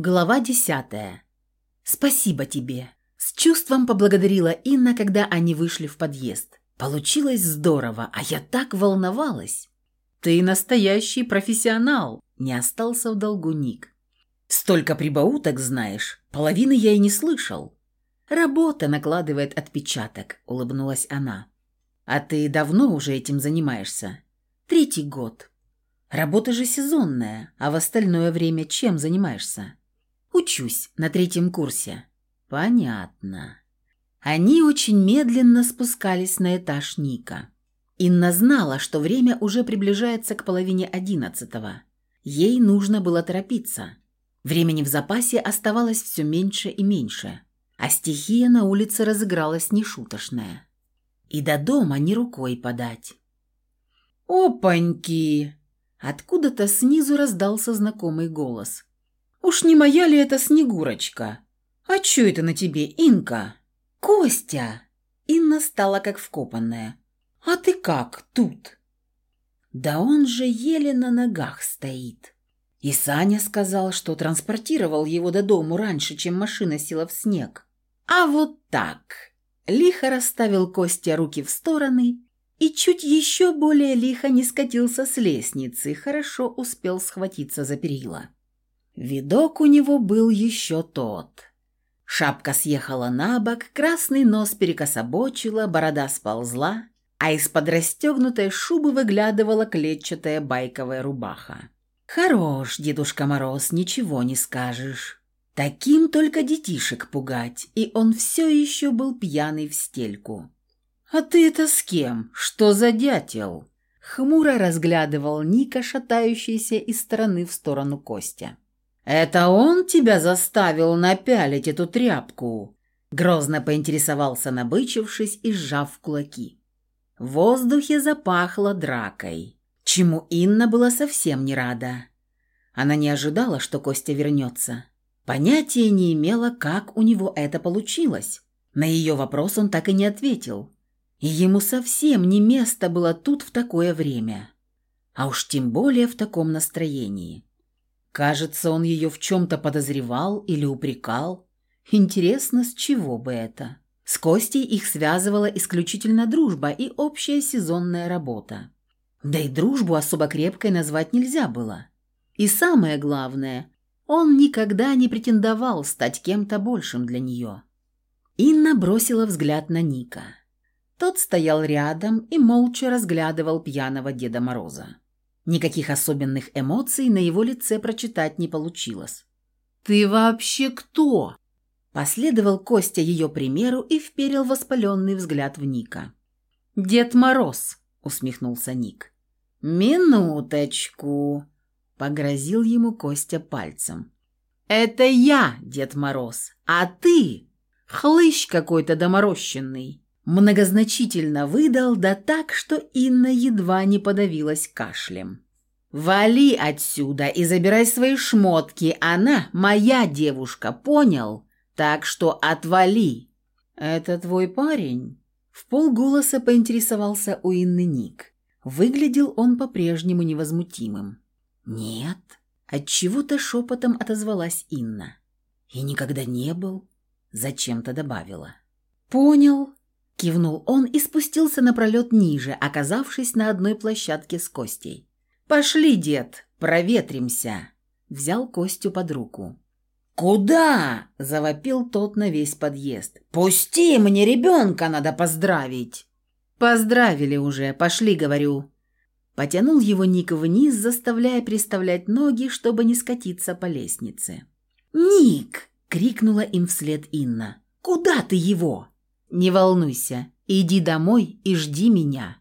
Глава десятая. «Спасибо тебе!» С чувством поблагодарила Инна, когда они вышли в подъезд. «Получилось здорово, а я так волновалась!» «Ты настоящий профессионал!» Не остался в долгу Ник. «Столько прибауток знаешь, половины я и не слышал!» «Работа накладывает отпечаток», — улыбнулась она. «А ты давно уже этим занимаешься?» «Третий год». «Работа же сезонная, а в остальное время чем занимаешься?» Учусь на третьем курсе». «Понятно». Они очень медленно спускались на этаж Ника. Инна знала, что время уже приближается к половине одиннадцатого. Ей нужно было торопиться. Времени в запасе оставалось все меньше и меньше, а стихия на улице разыгралась нешуточная. И до дома ни рукой подать. «Опаньки!» Откуда-то снизу раздался знакомый голос. Уж не моя ли это Снегурочка? А чё это на тебе, Инка? Костя! Инна стала как вкопанная. А ты как тут? Да он же еле на ногах стоит. И Саня сказал, что транспортировал его до дому раньше, чем машина села в снег. А вот так. Лихо расставил Костя руки в стороны и чуть еще более лихо не скатился с лестницы, хорошо успел схватиться за перила. Видок у него был еще тот. Шапка съехала на бок, красный нос перекособочила, борода сползла, а из-под расстегнутой шубы выглядывала клетчатая байковая рубаха. «Хорош, Дедушка Мороз, ничего не скажешь. Таким только детишек пугать, и он все еще был пьяный в стельку». «А ты это с кем? Что за дятел?» Хмуро разглядывал Ника, шатающийся из стороны в сторону Костя. «Это он тебя заставил напялить эту тряпку?» Грозно поинтересовался, набычившись и сжав кулаки. В воздухе запахло дракой, чему Инна была совсем не рада. Она не ожидала, что Костя вернется. Понятия не имела, как у него это получилось. На ее вопрос он так и не ответил. И ему совсем не место было тут в такое время. А уж тем более в таком настроении. Кажется, он ее в чем-то подозревал или упрекал. Интересно, с чего бы это? С Костей их связывала исключительно дружба и общая сезонная работа. Да и дружбу особо крепкой назвать нельзя было. И самое главное, он никогда не претендовал стать кем-то большим для нее. Инна бросила взгляд на Ника. Тот стоял рядом и молча разглядывал пьяного Деда Мороза. Никаких особенных эмоций на его лице прочитать не получилось. «Ты вообще кто?» Последовал Костя ее примеру и вперил воспаленный взгляд в Ника. «Дед Мороз», — усмехнулся Ник. «Минуточку», — погрозил ему Костя пальцем. «Это я, Дед Мороз, а ты — хлыщ какой-то доморощенный». Многозначительно выдал, да так, что Инна едва не подавилась кашлем. «Вали отсюда и забирай свои шмотки, она моя девушка, понял? Так что отвали!» «Это твой парень?» В полголоса поинтересовался у Инны Ник. Выглядел он по-прежнему невозмутимым. «Нет», — отчего-то шепотом отозвалась Инна. «И никогда не был», — зачем-то добавила. «Понял», Кивнул он и спустился напролет ниже, оказавшись на одной площадке с Костей. «Пошли, дед, проветримся!» Взял Костю под руку. «Куда?» – завопил тот на весь подъезд. «Пусти, мне ребенка надо поздравить!» «Поздравили уже, пошли, говорю!» Потянул его Ник вниз, заставляя приставлять ноги, чтобы не скатиться по лестнице. «Ник!» – крикнула им вслед Инна. «Куда ты его?» «Не волнуйся, иди домой и жди меня».